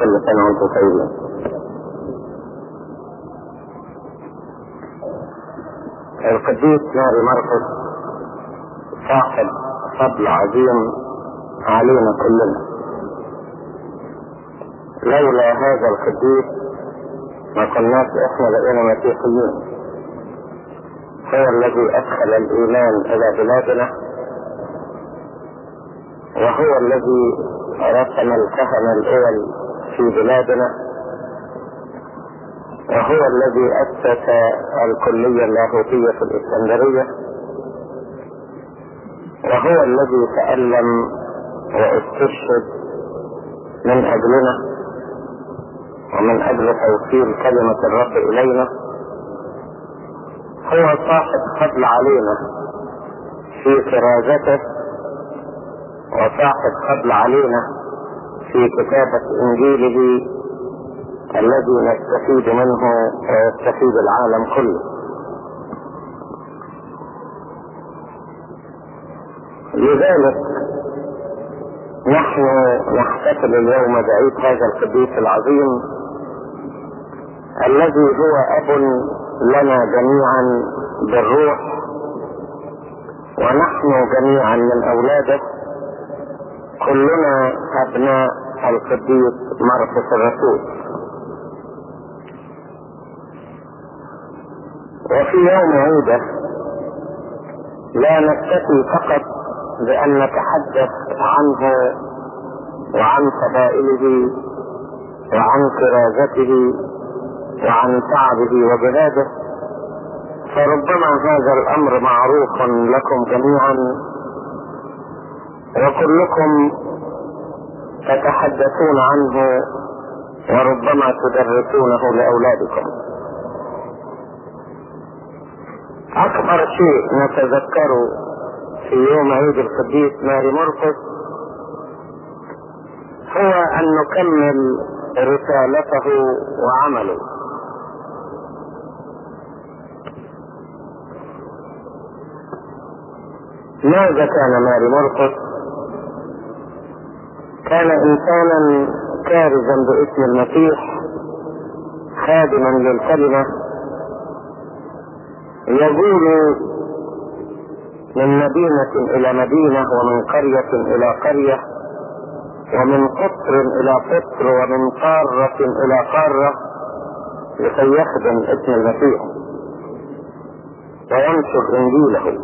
كل سنة وأنتم طيبين القديس ماري مرقس صاحب فضل عظيم علينا كلنا. لولا هذا القديس ما كناش إحنا بقينا مسيحيين. هو الذي أدخل الإيمان إلى بلادنا. وهو الذي رسم الكهنة الأول في بلادنا. وهو الذي أسس الكلية اللاهوتية في الإسكندرية. وهو الذي تألم واستشهد من أجلنا. ومن أجل توصيل كلمة الرب إلينا. هو صاحب فضل علينا في كرازته وصاحب فضل علينا في كتابة إنجيله الذي نستفيد منه ويستفيد العالم كله. لذلك نحن نحتفل اليوم بعيد هذا القديس العظيم الذي هو أب لنا جميعا بالروح ونحن جميعا من أولاده كلنا أبناء القديس مرقس الرسول وفي يوم عيده لا نكتفي فقط بأن نتحدث عنه وعن فضائله وعن كرازته وعن تعبه وجهاده فربما هذا الأمر معروف لكم جميعا. وكلكم تتحدثون عنه وربما تدرسونه لأولادكم. أكبر شيء نتذكره في يوم عيد القديس ماري مرقس هو أن نكمل رسالته وعمله. ماذا كان ماري مرقس؟ كان إنسانا كارزا باسم المسيح خادما للكلمة. يقول من مدينة إلى مدينة ومن قرية إلى قرية ومن قطر إلى قطر ومن قارة إلى قارة لكي يخدم اسم المسيح. وينشر إنجيله.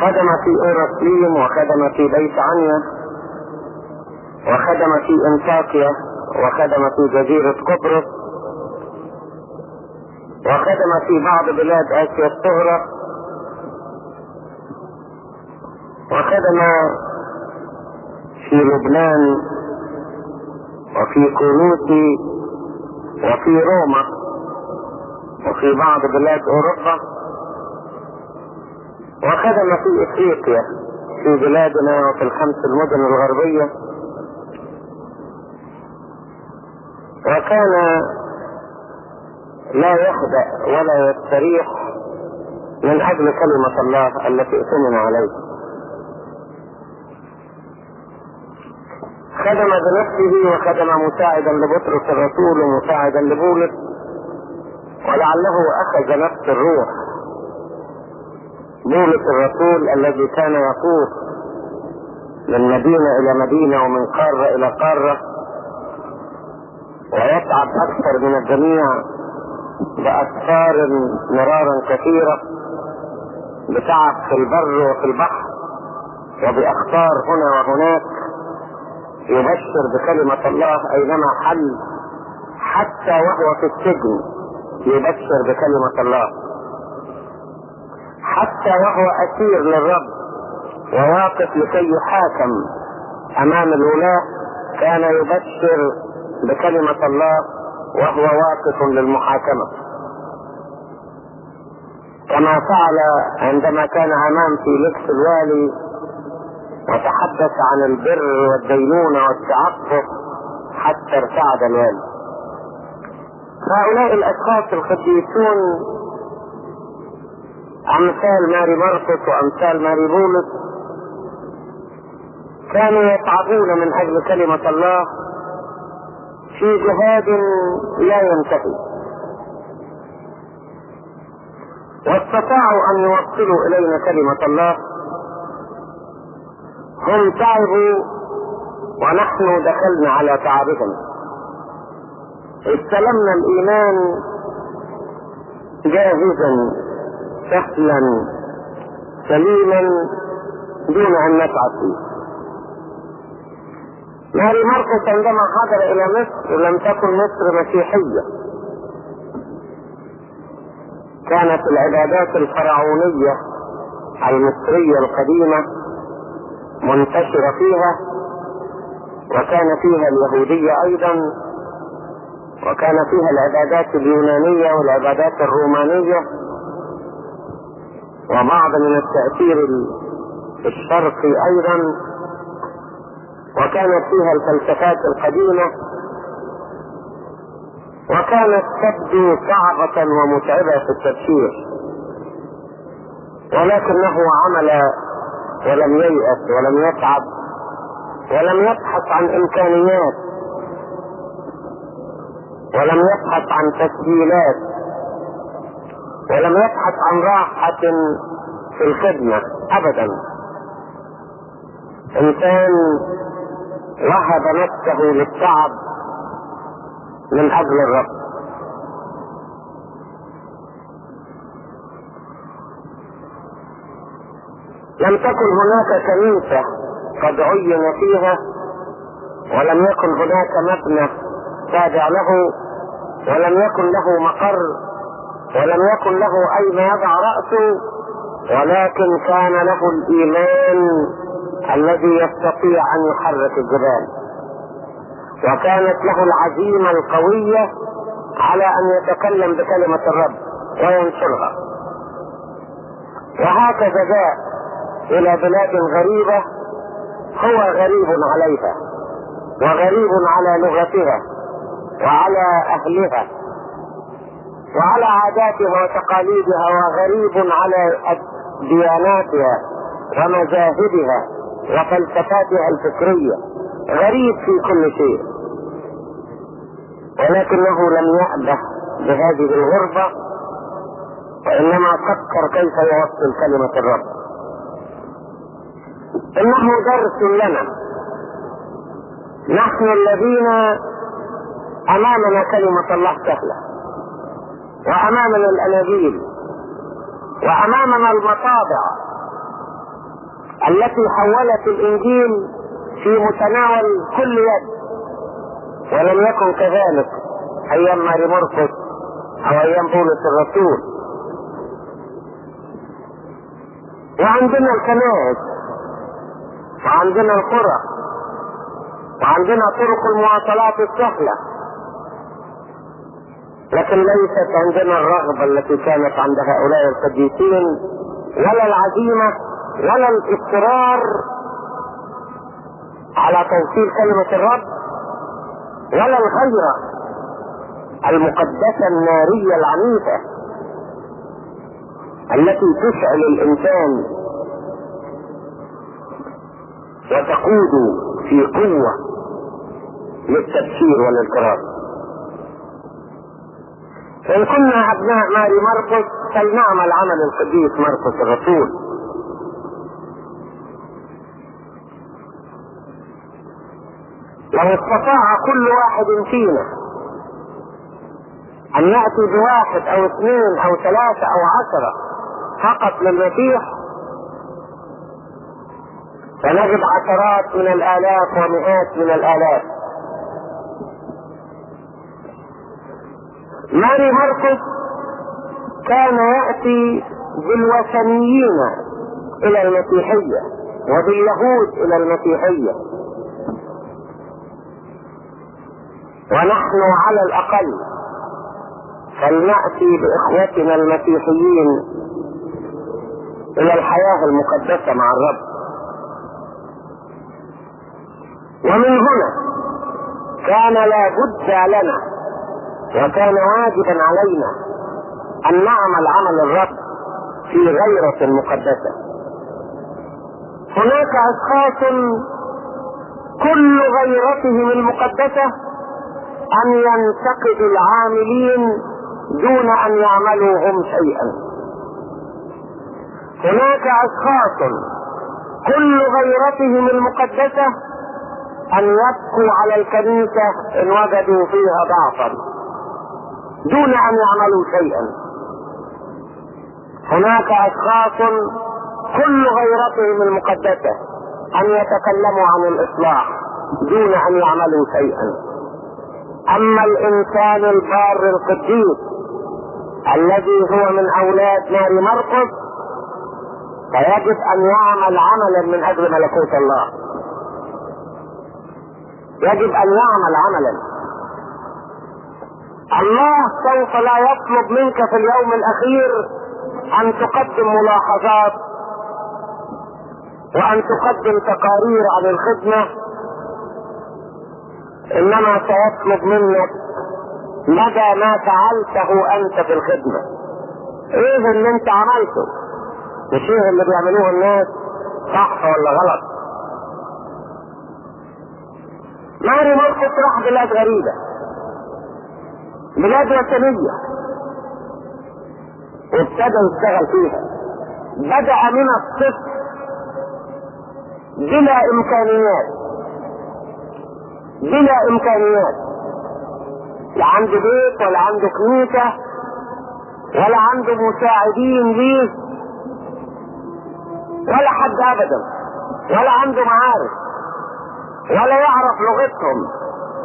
خدم في اورسليم وخدم في بيت عنيا وخدم في أنطاكيا وخدم في جزيرة قبرص وخدم في بعض بلاد آسيا الصغرى وخدم في لبنان وفي كونوسي وفي روما وفي بعض بلاد أوروبا. وخدم في إفريقيا في بلادنا وفي الخمس المدن الغربية. وكان لا يخدع ولا يستريح من أجل كلمة الله التي ائتمن عليه. خدم بنفسه وخدم مساعدا لبطرس الرسول ومساعدا لبولس ولعله أخذ نفس الروح. بولس الرسول الذي كان يطوف من مدينة إلى مدينة ومن قارة إلى قارة ويتعب أكثر من الجميع باسفار مرارا كثيرة بتعب في البر وفي البحر وبأخطار هنا وهناك يبشر بكلمة الله أينما حل حتى وهو في السجن يبشر بكلمة الله. حتى وهو أسير للرب. وواقف لكي يحاكم أمام الولاة. كان يبشر بكلمة الله وهو واقف للمحاكمة. كما فعل عندما كان امام فيليكس الوالي وتحدث عن البر والدينونة والتعفف حتى ارتعد الوالي. هؤلاء الأشخاص القديسون أمثال ماري مرقس وأمثال ماري بولس كانوا يتعبون من أجل كلمة الله في جهاد لا ينتهي. واستطاعوا أن يوصلوا إلينا كلمة الله. هم تعبوا ونحن دخلنا على تعبهم. استلمنا الإيمان جاهزا. سهلا سليما دون أن نتعب فيه. ماري ماركوس عندما حضر إلى مصر لم تكن مصر مسيحية. كانت العبادات الفرعونية المصرية القديمة منتشرة فيها وكان فيها اليهودية أيضا وكان فيها العبادات اليونانية والعبادات الرومانية. وبعض من التأثير الشرقي أيضا وكانت فيها الفلسفات القديمة وكانت تبدو صعبة ومتعبة في التفسير ولكنه عمل ولم ييأس ولم يتعب ولم يبحث عن إمكانيات ولم يبحث عن تسجيلات. ولم يبحث عن راحة في الخدمة ابدا. إنسان وهب نفسه للتعب من أجل الرب. لم تكن هناك كنيسة قد عين فيها ولم يكن هناك مبنى تابع له ولم يكن له مقر ولم يكن له اين يضع رأسه ولكن كان له الإيمان الذي يستطيع أن يحرك الجبال. وكانت له العزيمة القوية على أن يتكلم بكلمة الرب وينشرها. وهكذا جاء إلى بلاد غريبة هو غريب عليها وغريب على لغتها وعلى أهلها. وعلى عاداتها وتقاليدها وغريب على دياناتها ومذاهبها وفلسفاتها الفكرية. غريب في كل شيء. ولكنه لم يأبه بهذه الغربة وإنما فكر كيف يوصل كلمة الرب. إنه درس لنا. نحن الذين أمامنا كلمة الله سهلة. وأمامنا الأناجيل وأمامنا المطابع التي حولت الإنجيل في متناول كل يد ولم يكن كذلك أيام ماري مرقس أو أيام بولس الرسول. وعندنا الكنائس وعندنا القرى وعندنا طرق المواصلات السهلة. لكن ليست عندنا الرغبة التي كانت عند هؤلاء القديسين ولا العزيمة ولا الاصرار على توصيل كلمة الرب ولا الغيرة المقدسة النارية العنيفة التي تشعل الإنسان وتقود في قوة للتبشير والانقراض. إن كنا أبناء ماري مرقس فلنعمل عمل القديس مرقس الرسول. لو استطاع كل واحد فينا أن يأتي بواحد أو اثنين أو ثلاثة أو عشرة فقط للمسيح فنجد عشرات من الآلاف ومئات من الآلاف. ماري مرقس كان يأتي بالوثنيين إلى المسيحية وباليهود إلى المسيحية. ونحن على الأقل فلنأتي بإخوتنا المسيحيين إلى الحياة المقدسة مع الرب. ومن هنا كان لا بد لنا وكان واجبا علينا أن نعمل عمل الرب في غيرة مقدسة. هناك أشخاص كل غيرتهم المقدسة أن ينتقد العاملين دون أن يعملوا هم شيئا. هناك أشخاص كل غيرتهم المقدسة أن يبكوا على الكنيسة إن وجدوا فيها ضعفا. دون أن يعملوا شيئا. هناك أشخاص كل غيرتهم المقدسة أن يتكلموا عن الإصلاح دون أن يعملوا شيئا. أما الإنسان البار القديس الذي هو من أولاد نار مرقس فيجب أن يعمل عملا من أجل ملكوت الله. يجب أن يعمل عملا. الله سوف لا يطلب منك في اليوم الأخير أن تقدم ملاحظات وأن تقدم تقارير عن الخدمة إنما سيطلب منك مدى ما فعلته أنت في الخدمة. إيه اللي أنت عملته؟ مش إيه اللي بيعملوه الناس؟ صح ولا غلط؟ ماري مرقس راح بلاد غريبة. بلاد وثنية وابتدى يشتغل فيها. بدأ من الصفر بلا إمكانيات. بلا إمكانيات. لا عنده بيت ولا عنده كنيسة ولا عنده مساعدين ليه. ولا حد ابدا. ولا عنده معارف. ولا يعرف لغتهم.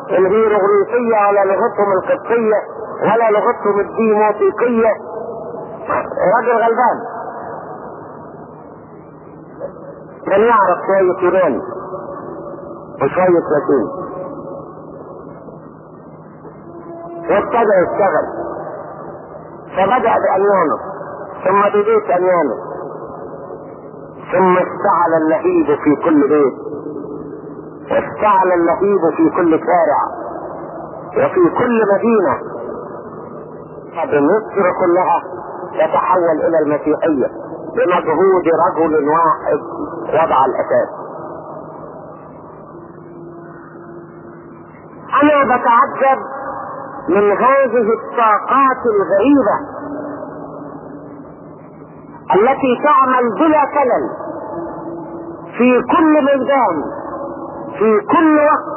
الهيروغليفية ولا لغتهم القبطية ولا لغتهم الديموتيقية راجل غلبان. كان يعرف شوية يوناني وشوية لاتيني وابتدى يشتغل. فبدأ بأنيانه ثم ببيت أنيانه ثم اشتعل اللهيب في كل بيت. واشتعل اللهيب في كل شارع وفي كل مدينة. مصر كلها تتحول إلى المسيحية بمجهود رجل واحد وضع الأساس. أنا بتعجب من هذه الطاقات الغريبة التي تعمل بلا كلل في كل ميدان. في كل وقت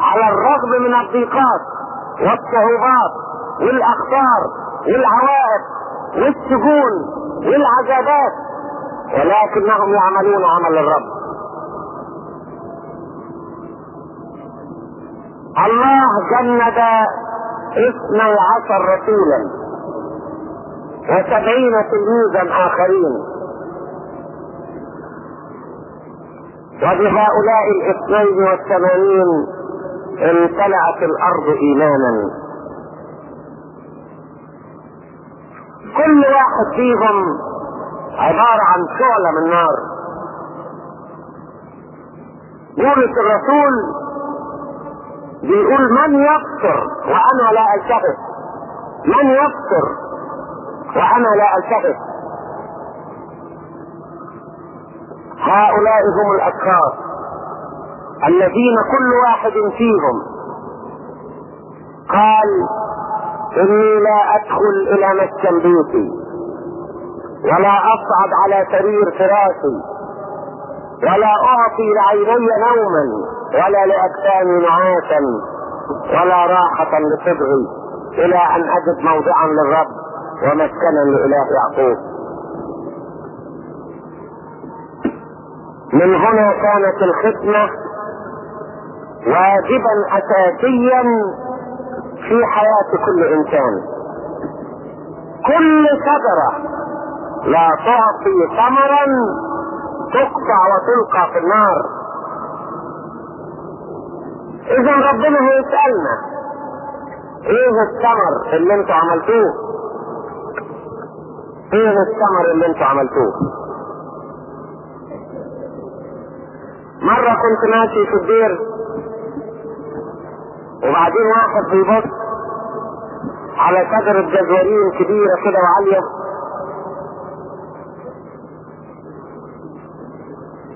على الرغم من الضيقات والصعوبات والأخطار والعوائق والسجون والعذابات ولكنهم يعملون عمل الرب. الله جند اثني عشر رسولا وسبعين تلميذا آخرين. وبهؤلاء الاثنين والثمانين امتلأت الأرض إيمانا. كل واحد فيهم عبارة عن شعلة من نار. بولس الرسول بيقول من يبصر وأنا لا ألتفت. من يبصر وأنا لا ألتفت. هؤلاء هم الاشخاص الذين كل واحد فيهم قال إني لا أدخل إلى مسكن بيتي ولا أصعد على سرير فراشي ولا أعطي لعيني نوما ولا لأجسامي نعاسا ولا راحة لصدغي إلى أن أجد موضعا للرب ومسكنا لإله يعقوب. من هنا كانت الخدمة واجبا اساسيا في حياة كل إنسان. كل شجرة لا تعطي ثمرا تقطع وتلقى في النار. اذا ربنا هيسألنا إيه الثمر اللي أنتوا عملتوه؟ إيه الثمر اللي أنتوا عملتوه؟ مرة كنت ماشي في الدير وبعدين واحد بيبص على شجرة جزورين كبيرة كده وعالية.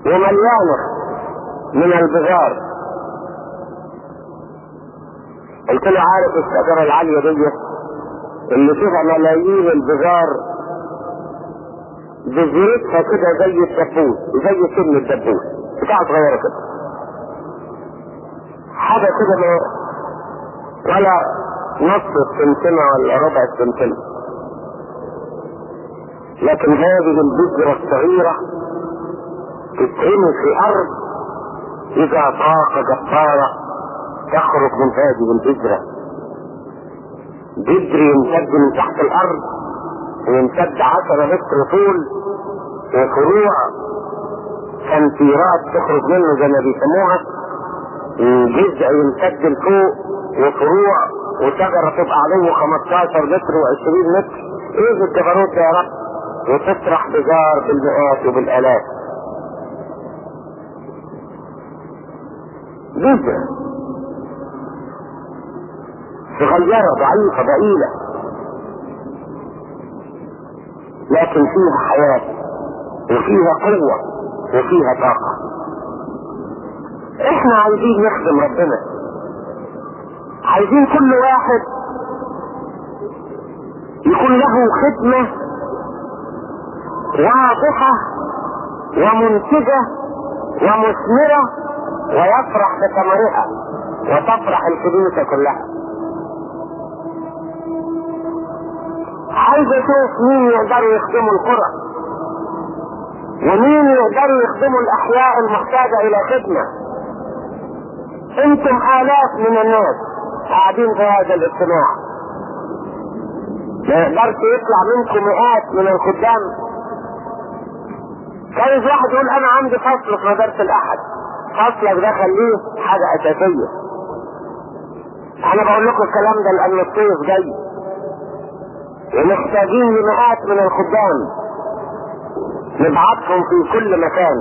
ومليانة من البغار قلت له عارف الشجرة العالية دي؟ اللي فيها ملايين البغار بذرتها كده زي الدبوس زي سن الدبوس. بتاعة صغيرة كده حاجة كده ما ولا نص السنتمة ولا ربع السنتمة لكن هذه البذرة الصغيرة تترمي في أرض إذا طاقة جبارة تخرج من هذه البذرة. بذر يمتد من تحت الأرض ويمتد عشرة متر طول وفروع تنفيرات تخرج منه زي ما بيسموها. جزء يمتد لفوق وفروع وشجرة تبقى عليه 15 متر و20 متر. إيه الجبروت يا رب؟ وتطرح بجار بالمئات وبالآلاف. جزء. صغيرة ضعيفة ضئيلة. لكن فيها حياة وفيها قوة. وفيها طاقة. إحنا عايزين نخدم ربنا. عايزين كل واحد يكون له خدمة واضحة ومنتجة ومثمرة ويفرح بثمرها وتفرح الكنيسة كلها. عايز أشوف مين يقدروا يخدموا القرى. ومين يقدروا يخدموا الاحياء المحتاجة إلى خدمة؟ أنتم آلاف من الناس قاعدين في هذا الاجتماع. ما يقدرش يطلع منكم مئات من الخدام. كان واحد يقول أنا عندي فصل في مدرسة الأحد. فصلك ده خليه حاجة أساسية. أنا بقول لكم الكلام ده لأن الصيف جاي. ومحتاجين لمئات من الخدام. نبعثهم في كل مكان.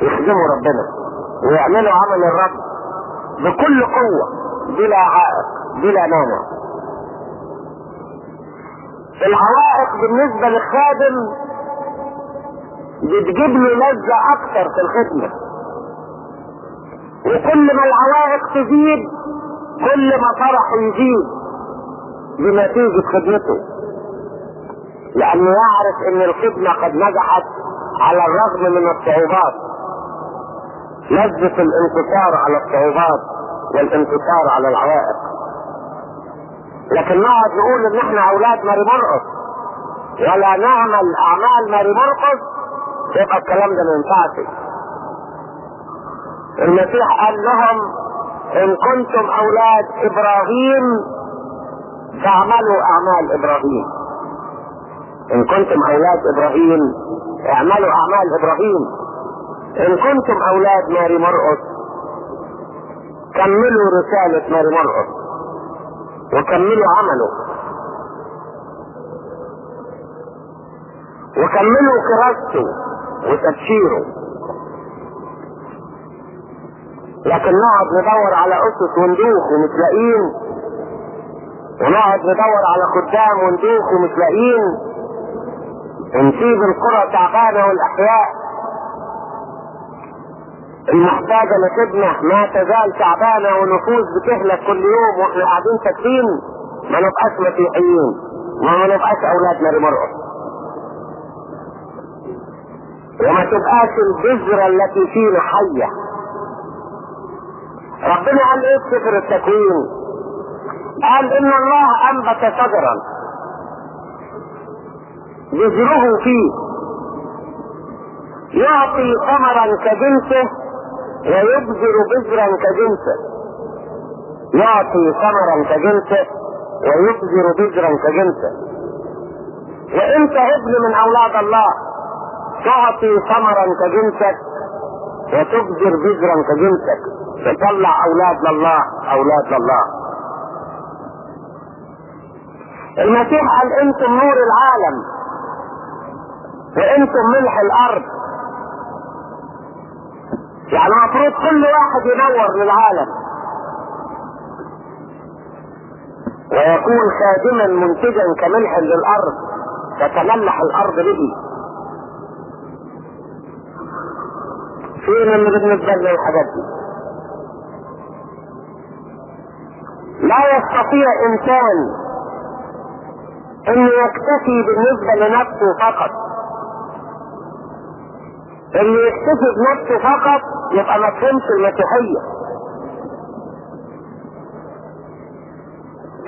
يخدموا ربنا. ويعملوا عمل الرب بكل قوة بلا عائق بلا مانع. العوائق بالنسبة للخادم بتجيب له لذة أكثر في الخدمة. وكل ما العوائق تزيد كل ما فرحه يزيد بنتيجة خدمته. لأنه يعرف أن الخدمة قد نجحت على الرغم من الصعوبات. لذة الانتصار على الصعوبات والانتصار على العوائق. لكن نقعد نقول إن إحنا أولاد ماري مرقص ولا نعمل أعمال ماري مرقص يبقى الكلام ده ما ينفعش. المسيح قال لهم إن كنتم أولاد إبراهيم فاعملوا أعمال إبراهيم. إن كنتم أولاد إبراهيم اعملوا أعمال إبراهيم. إن كنتم أولاد ماري مرقص كملوا رسالة ماري مرقص وكملوا عمله. وكملوا كراسته وتبشيره. لكن نقعد ندور على أسس وندوخ ومش لاقيين ونقعد ندور على خدام وندوخ ومش لاقيين ونسيب القرى تعبانة والأحياء. المحتاجة لخدمة ما تزال تعبانة ونفوس بتهلك كل يوم وإحنا قاعدين ساكتين ما نبقاش مسيحيين وما نبقاش أولاد ماري مرقص وما تبقاش البذرة التي فينا حية ربنا قال إيه في سفر التكوين؟ قال إن الله أنبت شجرا بذره فيه. يعطي ثمرا كجنسه ويبذر بذرا كجنسه. يعطي ثمرا كجنسه ويبذر بذرا كجنسه. وانت ابن من أولاد الله تعطي ثمرا كجنسك وتبذر بذرا كجنسك. تطلع أولاد لله أولاد لله المسيح قال أنتم نور العالم. وأنتم ملح الأرض. يعني المفروض كل واحد ينور للعالم. ويكون خادما منتجا كملح للارض تتملح الأرض به. فين اللي لنا الحاجات دي؟ لا يستطيع إنسان انه يكتفي بالنسبة لنفسه فقط. اللي يكتفي بنفسه فقط يبقى ما فهمش المسيحية.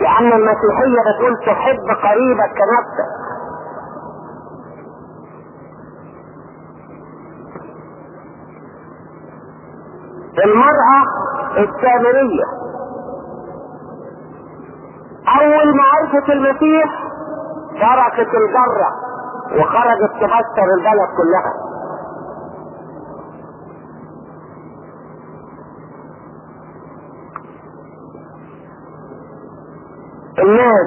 لأن المسيحية بتقول تحب قريبك كنفسك. المرأة السامرية. أول ما عرفت المسيح تركت الجرة وخرجت تبشر البلد كلها الناس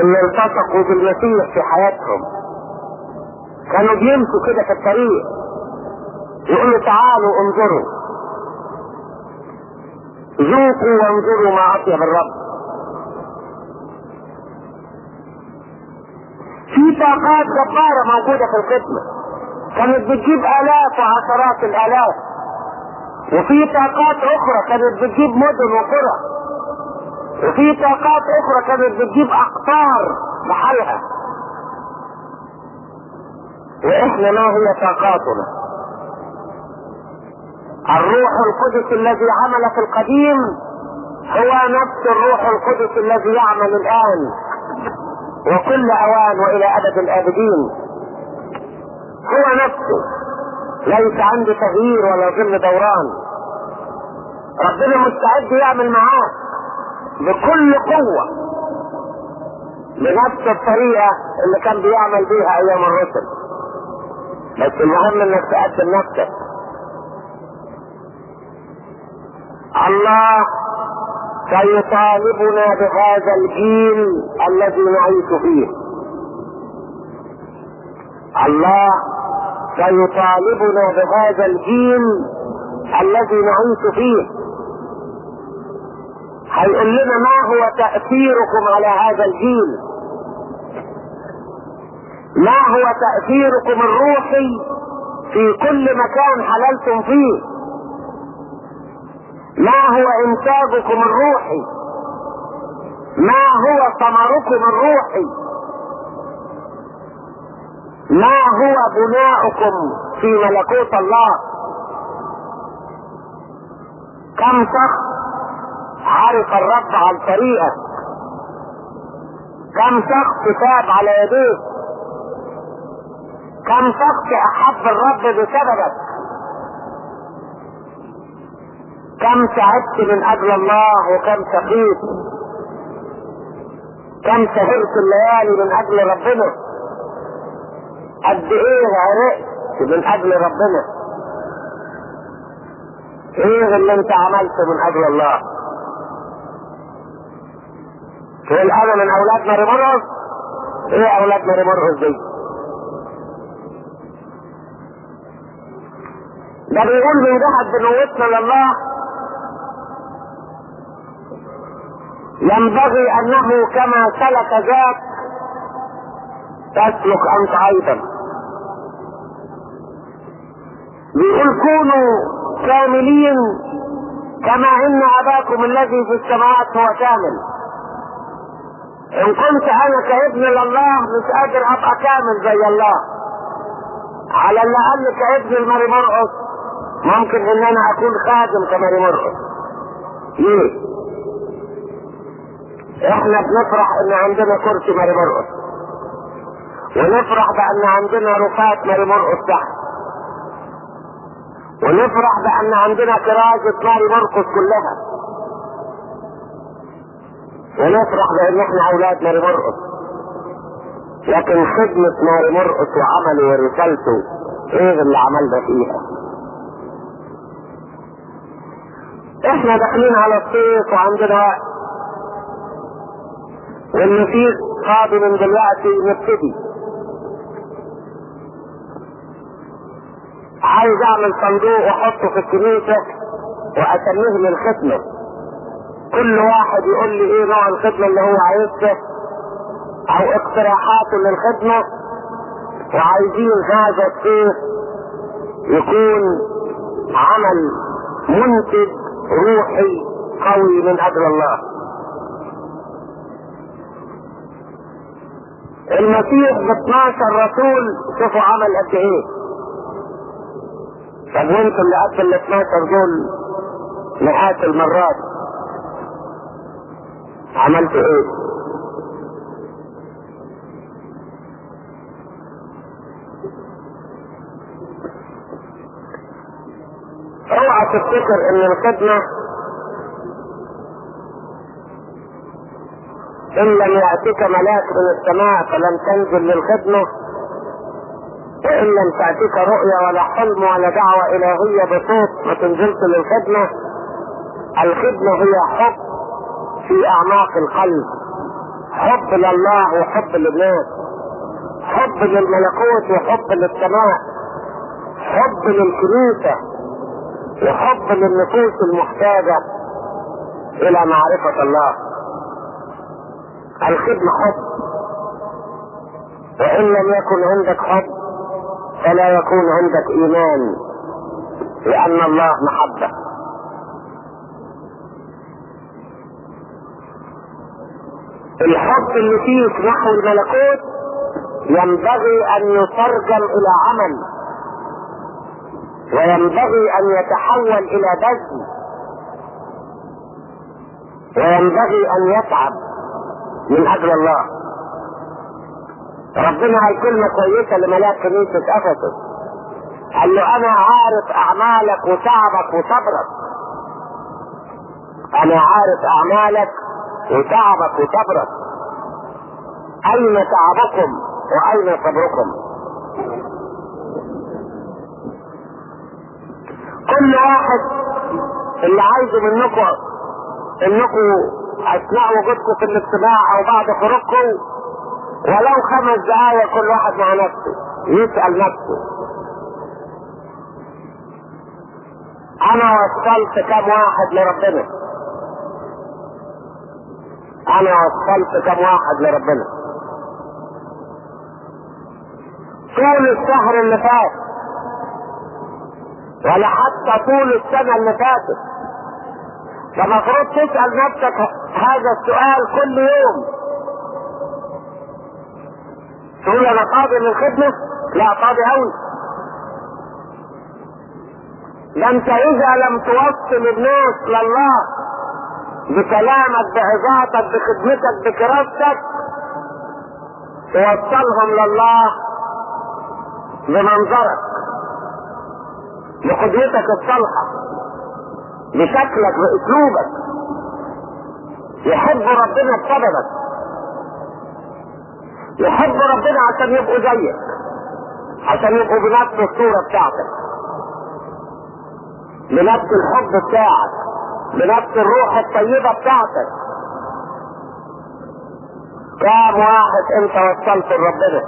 اللي التصقوا بالمسيح في حياتهم. كانوا بيمشوا كده في الطريق. يقولوا تعالوا انظروا. ذوقوا وانظروا ما أطيب الرب. في طاقات جبارة موجودة في الخدمة كانت بتجيب آلاف وعشرات الآلاف. وفي طاقات أخرى كانت بتجيب مدن وقرى. وفي طاقات أخرى كانت بتجيب أقطار بحالها وإحنا ما هي طاقاتنا؟ الروح القدس الذي عمل في القديم هو نفس الروح القدس الذي يعمل الآن وكل أوان وإلى أبد الآبدين. هو نفسه. ليس عنده تغيير ولا ظل دوران. ربنا مستعد يعمل معاه. بكل قوة بنفس الطريقة اللي كان بيعمل بيها أيام الرسل. بس المهم إنك تقدم نفسك. الله سيطالبنا بهذا الجيل الذي نعيش فيه. الله سيطالبنا بهذا الجيل الذي نعيش فيه. هيقول لنا ما هو تأثيركم على هذا الجيل ما هو تأثيركم الروحي في كل مكان حللتم فيه؟ ما هو انتاجكم الروحي؟ ما هو ثمركم الروحي؟ ما هو بناؤكم في ملكوت الله؟ كم شخص عرف الرب عن طريقك. كم شخص تاب على يديك؟ كم شخص أحب الرب بسببك؟ كم تعبت من أجل الله وكم سقيت كم سهرت الليالي من أجل ربنا؟ قد إيه عرقت من أجل ربنا؟ إيه اللي أنت عملته من أجل الله؟ تقول أنا من أولاد ماري مرقص إيه أولاد ماري مرقص دي ده بيقول جهة بنوتنا لله. ينبغي أنه كما سلك ذاك تسلك أنت أيضا. بيقول كونوا كاملين كما إن أباكم الذي في السماوات هو كامل. إن كنت أنا كابن لله مش قادر أبقى كامل زي الله. على الاقل كابن المري مرقص ممكن إن أنا أكون خادم كمري مرقص ليه؟ إحنا بنفرح إن عندنا كرسي ماري مرقص ونفرح بأن عندنا رفات ماري مرقص تحت. ونفرح بأن عندنا كرازة ماري مرقص كلها. ونفرح بأن إحنا أولاد ماري مرقص لكن خدمة ماري مرقص وعمله ورسالته إيه اللي عملنا فيها. إحنا داخلين على الصيف وعندنا وقت والنفيس قادم من دلوقتي نبتدي. عايز أعمل صندوق وأحطه في الكنيسة وأسميه للخدمة. كل واحد يقول لي إيه نوع الخدمة اللي هو عايزها أو اقتراحاته للخدمة وعايزين هذا الصيف يكون عمل منتج روحي قوي من أجل الله. المسيح ب 12 رسول شوفوا عمل قد إيه. طب وانتوا اللي ال 12 دول مئات المرات. عملتوا إيه؟ اوعى تفتكر ان الخدمة ان لم يأتيك ملاك من السماء فلم تنزل للخدمة وان لم تأتيك رؤيا ولا حلم ولا دعوة إلهية بصوت ما تنزلش للخدمة الخدمة هي حب في أعماق القلب. حب لله وحب للناس. حب للملكوت وحب للسماء. حب للكنيسة. وحب للنفوس المحتاجة إلى معرفة الله. الخدمة حب. وإن لم يكن عندك حب فلا يكون عندك إيمان. لأن الله محبة. الحب اللي فيك نحو الملكوت ينبغي أن يترجم إلى عمل وينبغي أن يتحول إلى بذل وينبغي أن يتعب من أجل الله. ربنا هي كلمة كويسة لملاك كنيسة أفسس. قال له أنا عارف أعمالك وتعبك وصبرك. أنا عارف أعمالك وتعبك وصبرك أين تعبكم وأين صبركم؟ كل واحد اللي عايزه منكم إنكم اثناء وجودكم في الاجتماع أو بعد خروجكم. ولو خمس دقايق كل واحد مع نفسه يسأل نفسه. أنا وصلت كم واحد لربنا؟ أنا وصلت كم واحد لربنا. طول الشهر اللي فات. ولا حتى طول السنة اللي فاتت. فمفروض تسأل نفسك هذا السؤال كل يوم. تقول أنا فاضي للخدمة؟ لا فاضي اوي ده انت اذا لم توصل الناس لله. بكلامك بعظاتك بخدمتك بكراستك توصلهم لله بمنظرك بقدرتك الصالحة بشكلك بأسلوبك يحب ربنا بسببك يحب ربنا عشان يبقوا زيك عشان يبقوا بنفس الصورة بتاعتك بنفس الحب بتاعك. بنفس الروح الطيبة بتاعتك. كام واحد انت وصلت لربنا؟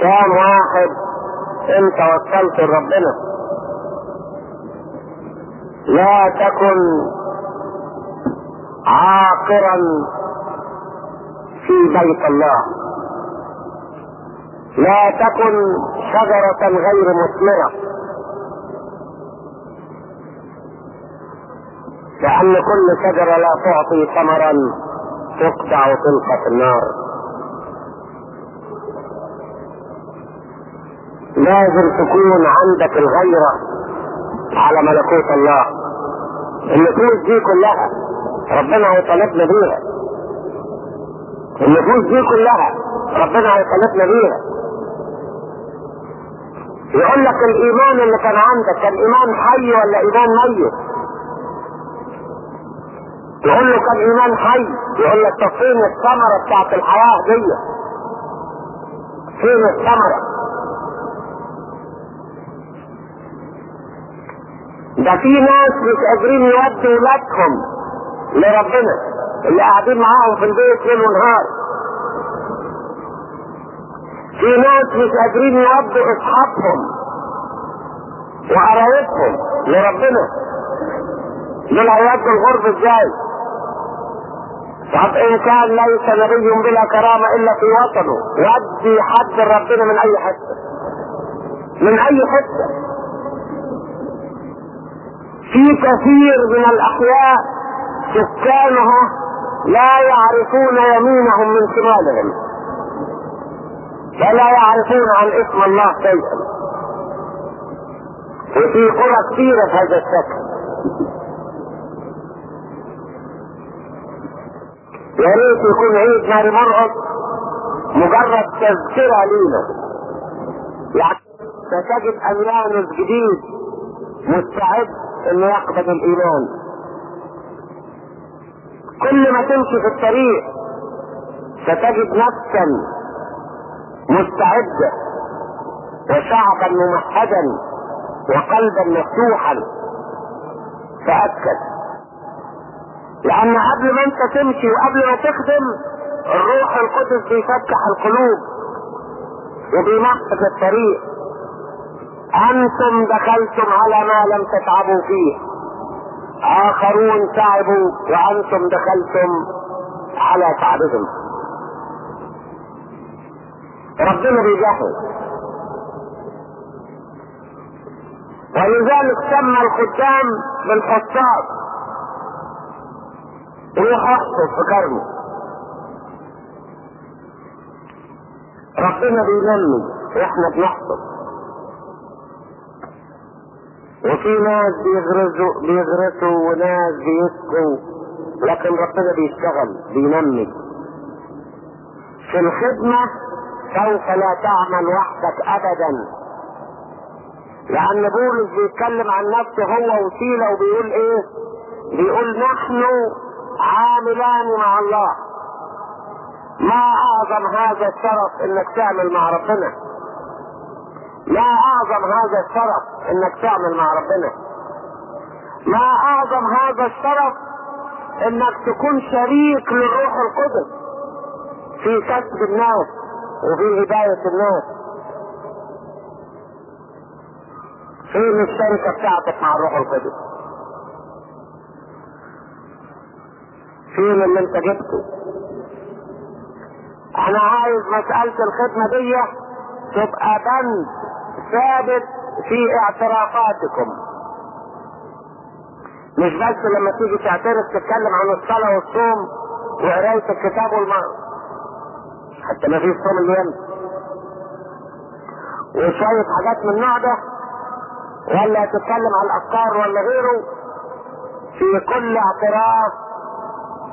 كام واحد انت وصلت لربنا؟ لا تكن عاقرا في بيت الله. لا تكن شجرة غير مثمرة. لأن كل شجرة لا تعطي ثمرا تقطع وتلقى في النار. لازم تكون عندك الغيرة على ملكوت الله. النفوس دي كلها ربنا هيطالبنا بيها. النفوس دي كلها ربنا هيطالبنا بيها. يقول لك الإيمان اللي كان عندك كان إيمان حي ولا إيمان ميت؟ يقول له كان ايمان حي يقول لك طب فين الثمرة بتاعت الحياة دي. فين الثمرة. ده في ناس مش قادرين يودوا ولادهم لربنا اللي قاعدين معاهم في البيت ليل ونهار. في ناس مش قادرين يودوا أصحابهم وقرايبهم لربنا. دول هيودوا الغرب إزاي؟ طب ان كان ليس نبي بلا كرامة إلا في وطنه. ودي حد ربنا من أي حتة من أي حتة في كثير من الأحياء سكانها لا يعرفون يمينهم من شمالهم. ولا يعرفون عن اسم الله شيئا. وفي قرى كثيرة في هذا الشكل. يا ريت يكون عيد ماري مرقص مجرد تذكرة لينا. يعني ستجد أميانس جديد مستعد إنه يقبل الإيمان. كل ما تمشي في الطريق ستجد نفسا مستعدة وشعبا ممهدا وقلبا مفتوحا. تأكد. لأن قبل ما أنت تمشي وقبل ما تخدم الروح القدس بيفتح القلوب وبيمحص الطريق. أنتم دخلتم على ما لم تتعبوا فيه. آخرون تعبوا وأنتم دخلتم على تعبهم. ربنا بيجهز ولذلك سمى الخدام بالحصاد. روح احصد في كرمه ربنا بينمي وإحنا بنحصد وفي ناس بيغرزوا بيغرسوا وناس بيسقوا لكن ربنا بيشتغل بينمي. في الخدمة سوف لا تعمل وحدك ابدا. لأن بولس بيتكلم عن نفسه هو وسيلة وبيقول إيه؟ بيقول نحن عاملان مع الله. ما أعظم هذا الشرف إنك تعمل مع ربنا. ما أعظم هذا الشرف إنك تعمل مع ربنا. ما أعظم هذا الشرف إنك تكون شريك للروح القدس في كسب الناس وفي هداية الناس. فين الشركة بتاعتك مع الروح القدس؟ فين اللي انت جبته. أنا عايز مسألة الخدمة دي تبقى بند ثابت في اعترافاتكم. مش بس لما تيجي تعترف تتكلم عن الصلاة والصوم وقراية الكتاب والماء حتى ما فيش صوم اليوم. وشوية حاجات من النوع ده؟ ولا تتكلم عن الأفكار ولا غيره؟ في كل اعتراف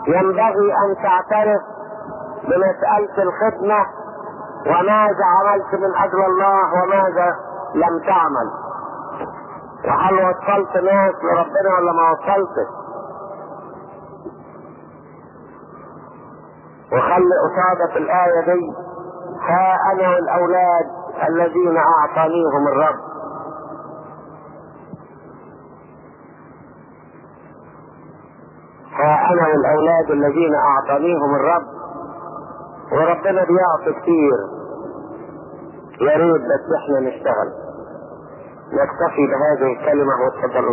ينبغي أن تعترف بمسألة الخدمة وماذا عملت من أجل الله وماذا لم تعمل. وهل وصلت ناس لربنا ولا ما وصلتش؟ وخلي قصادك الآية دي ها أنا والأولاد الذين أعطانيهم الرب. ها أنا والأولاد الذين أعطانيهم الرب. وربنا بيعطي كتير. يا ريت بس إحنا نشتغل. نكتفي بهذه الكلمة وتفضلوا